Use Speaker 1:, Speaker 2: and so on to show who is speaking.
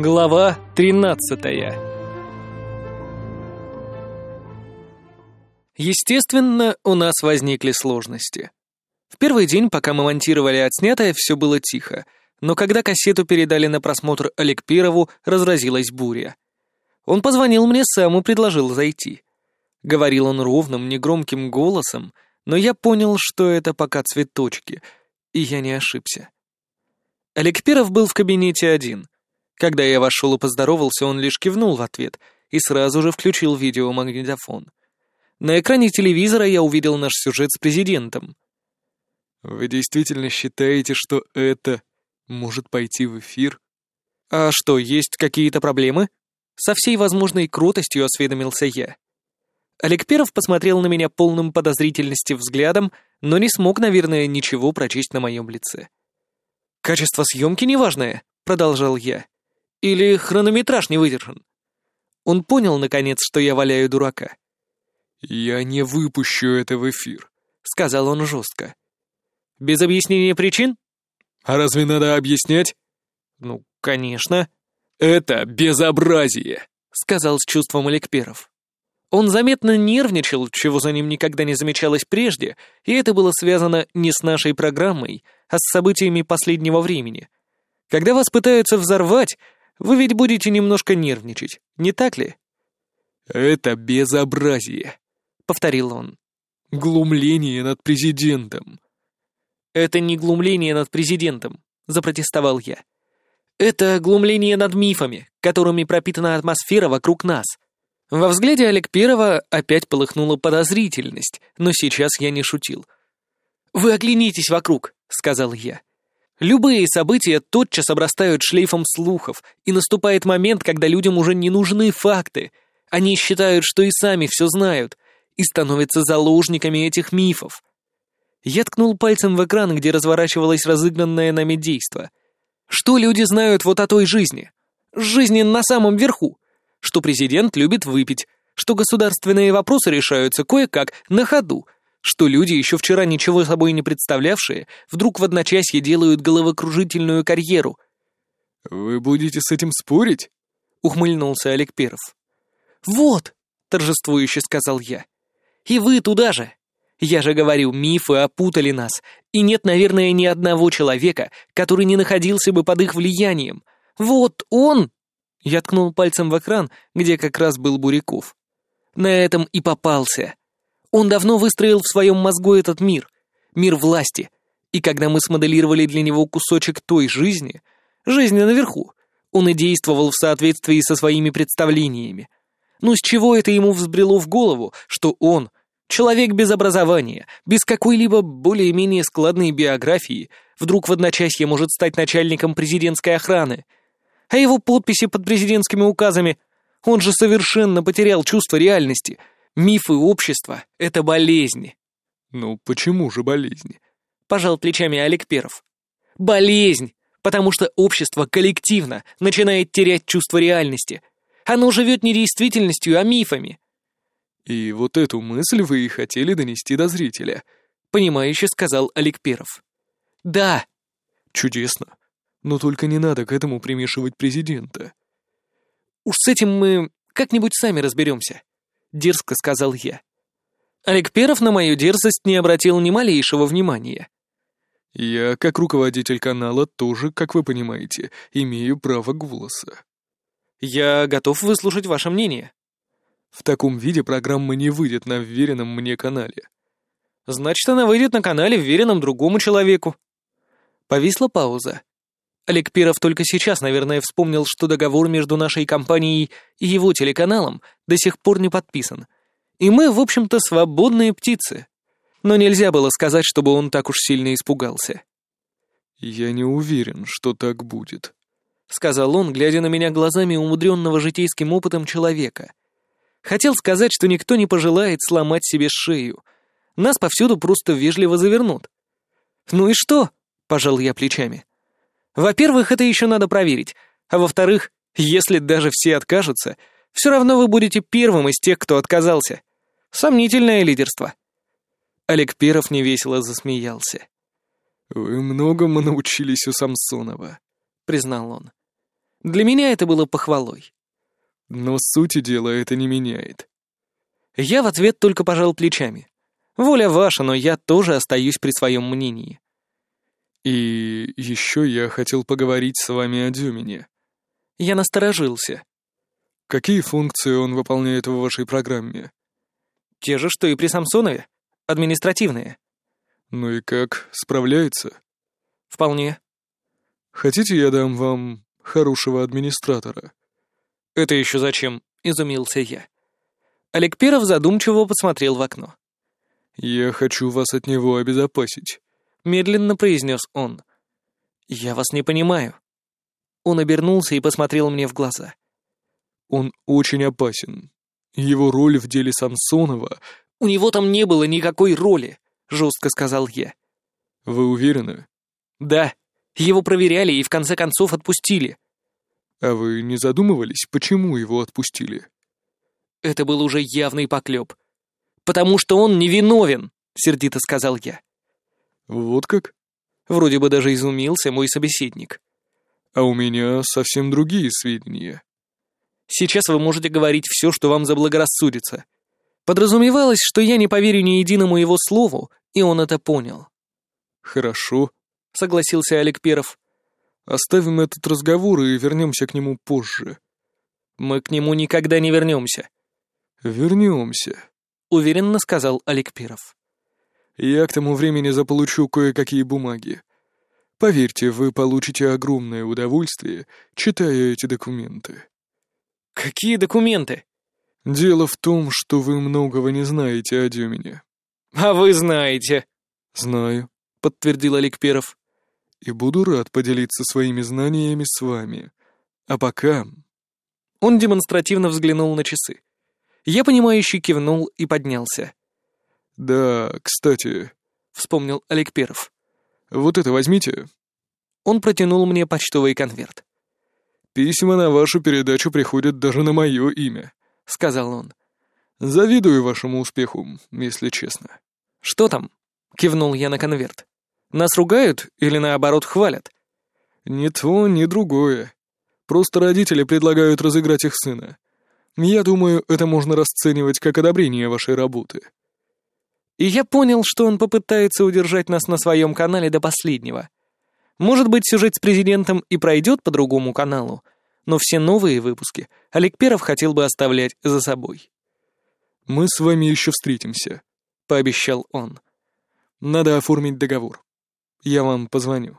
Speaker 1: Глава 13 Естественно, у нас возникли сложности. В первый день, пока мы монтировали отснятое, все было тихо, но когда кассету передали на просмотр Олег Пирову, разразилась буря. Он позвонил мне сам и предложил зайти. Говорил он ровным, негромким голосом, но я понял, что это пока цветочки, и я не ошибся. Олег Пиров был в кабинете один — когда я вошел и поздоровался, он лишь кивнул в ответ и сразу же включил видеомагнитофон. На экране телевизора я увидел наш сюжет с президентом.
Speaker 2: «Вы действительно считаете, что это может пойти в эфир?»
Speaker 1: «А что, есть какие-то проблемы?» Со всей возможной крутостью осведомился я. Олег Перов посмотрел на меня полным подозрительности взглядом, но не смог, наверное, ничего прочесть на моем лице. «Качество съемки неважное», — продолжал я. Или хронометраж не выдержан? Он понял, наконец, что я валяю дурака.
Speaker 2: «Я не выпущу это в эфир», — сказал он жестко.
Speaker 1: «Без объяснения причин?»
Speaker 2: «А разве надо объяснять?»
Speaker 1: «Ну, конечно».
Speaker 2: «Это безобразие», — сказал с чувством Олег Перов.
Speaker 1: Он заметно нервничал, чего за ним никогда не замечалось прежде, и это было связано не с нашей программой, а с событиями последнего времени. Когда вас пытаются взорвать, вы ведь будете немножко нервничать, не так ли?»
Speaker 2: «Это безобразие», — повторил он. «Глумление над президентом».
Speaker 1: «Это не глумление над президентом», — запротестовал я. «Это глумление над мифами, которыми пропитана атмосфера вокруг нас». Во взгляде Олег Первого опять полыхнула подозрительность, но сейчас я не шутил. «Вы оглянитесь вокруг», — сказал я. Любые события тотчас обрастают шлейфом слухов, и наступает момент, когда людям уже не нужны факты. Они считают, что и сами все знают, и становятся заложниками этих мифов. Я ткнул пальцем в экран, где разворачивалось разыгранное нами действо. Что люди знают вот о той жизни? Жизни на самом верху. Что президент любит выпить, что государственные вопросы решаются кое-как, на ходу — что люди, еще вчера ничего собой не представлявшие, вдруг в одночасье делают головокружительную карьеру.
Speaker 2: «Вы будете с этим спорить?»
Speaker 1: — ухмыльнулся Олег Перов. «Вот!» — торжествующе сказал я. «И вы туда же! Я же говорю, мифы опутали нас, и нет, наверное, ни одного человека, который не находился бы под их влиянием. Вот он!» Я ткнул пальцем в экран, где как раз был Буряков. На этом и попался. Он давно выстроил в своем мозгу этот мир, мир власти, и когда мы смоделировали для него кусочек той жизни, жизни наверху, он и действовал в соответствии со своими представлениями. Ну с чего это ему взбрело в голову, что он, человек без образования, без какой-либо более-менее складной биографии, вдруг в одночасье может стать начальником президентской охраны? А его подписи под президентскими указами, он же совершенно потерял чувство реальности — Мифы общества — это болезни».
Speaker 2: «Ну, почему же болезни?»
Speaker 1: — пожал плечами Олег Перов. «Болезнь, потому что общество коллективно начинает терять чувство реальности. Оно живет не действительностью, а мифами».
Speaker 2: «И вот эту мысль вы и хотели донести до зрителя», — понимающе сказал Олег Перов.
Speaker 1: «Да».
Speaker 2: «Чудесно. Но только не надо к этому примешивать президента».
Speaker 1: «Уж с этим мы как-нибудь сами разберемся», — дерзко сказал я. Олег Перов на мою дерзость не обратил ни малейшего внимания.
Speaker 2: «Я, как руководитель канала, тоже, как вы понимаете, имею право голоса».
Speaker 1: «Я готов выслушать ваше мнение».
Speaker 2: «В таком виде программа не выйдет на вверенном мне канале».
Speaker 1: «Значит, она выйдет на канале, вверенном другому человеку». Повисла пауза. Олег Перов только сейчас, наверное, вспомнил, что договор между нашей компанией и его телеканалом до сих пор не подписан. И мы, в общем-то, свободные птицы. Но нельзя было сказать, чтобы он так уж сильно испугался.
Speaker 2: «Я не уверен, что так будет», —
Speaker 1: сказал он, глядя на меня глазами умудренного житейским опытом человека. Хотел сказать, что никто не пожелает сломать себе шею. Нас повсюду просто вежливо завернут. «Ну и что?» — пожал я плечами. Во-первых, это еще надо проверить, а во-вторых, если даже все откажутся, все равно вы будете первым из тех, кто отказался. Сомнительное лидерство. Олег Перов невесело засмеялся.
Speaker 2: «Вы многому научились у Самсонова», — признал он.
Speaker 1: Для меня это было похвалой.
Speaker 2: Но сути дела это не меняет.
Speaker 1: Я в ответ только пожал плечами. Воля ваша, но я тоже остаюсь при своем мнении.
Speaker 2: И еще я хотел поговорить с вами о Дюмине.
Speaker 1: Я насторожился.
Speaker 2: Какие функции он выполняет в вашей программе?
Speaker 1: Те же, что и при Самсонове. Административные.
Speaker 2: Ну и как, справляется?
Speaker 1: Вполне.
Speaker 2: Хотите, я дам вам хорошего администратора?
Speaker 1: Это еще зачем? Изумился я. Олег Перов задумчиво посмотрел в окно.
Speaker 2: «Я хочу вас от него обезопасить», —
Speaker 1: медленно произнес он. «Я вас не понимаю». Он обернулся и посмотрел мне в глаза.
Speaker 2: «Он очень опасен. Его роль в деле Самсонова...»
Speaker 1: «У него там не было никакой роли», — жестко сказал я.
Speaker 2: «Вы уверены?»
Speaker 1: «Да. Его проверяли и в конце концов отпустили».
Speaker 2: «А вы не задумывались, почему его отпустили?»
Speaker 1: Это был уже явный поклеп. «Потому что он невиновен», — сердито сказал я.
Speaker 2: «Вот как?»
Speaker 1: Вроде бы даже изумился мой собеседник.
Speaker 2: «А у меня совсем другие сведения».
Speaker 1: «Сейчас вы можете говорить все, что вам заблагорассудится». Подразумевалось, что я не поверю ни единому его слову, и он это понял.
Speaker 2: «Хорошо», —
Speaker 1: согласился Олег Перов.
Speaker 2: «Оставим этот разговор и вернемся к нему позже».
Speaker 1: «Мы к нему никогда не вернемся».
Speaker 2: «Вернемся», —
Speaker 1: уверенно сказал Олег Перов.
Speaker 2: «Я к тому времени заполучу кое-какие бумаги. Поверьте, вы получите огромное удовольствие, читая эти документы».
Speaker 1: «Какие документы?»
Speaker 2: «Дело в том, что вы многого не знаете о Дюмине».
Speaker 1: «А вы знаете».
Speaker 2: «Знаю», —
Speaker 1: подтвердил Олег Перов.
Speaker 2: «И буду рад поделиться своими знаниями с вами. А пока...»
Speaker 1: Он демонстративно взглянул на часы. Я, понимающе кивнул и поднялся.
Speaker 2: «Да, кстати...»
Speaker 1: — вспомнил Олег Перов.
Speaker 2: «Вот это возьмите».
Speaker 1: Он протянул мне почтовый конверт.
Speaker 2: «Письма на вашу передачу приходят даже на мое имя», — сказал он. «Завидую вашему успеху, если честно».
Speaker 1: «Что там?» — кивнул я на конверт. «Нас ругают или, наоборот, хвалят?»
Speaker 2: «Ни то, ни другое. Просто родители предлагают разыграть их сына. Я думаю, это можно расценивать как одобрение вашей работы».
Speaker 1: И я понял, что он попытается удержать нас на своем канале до последнего. Может быть, сюжет с президентом и пройдет по другому каналу, но все новые выпуски Олег Перов хотел бы оставлять за собой.
Speaker 2: «Мы с вами еще встретимся», — пообещал он. «Надо оформить договор. Я вам позвоню».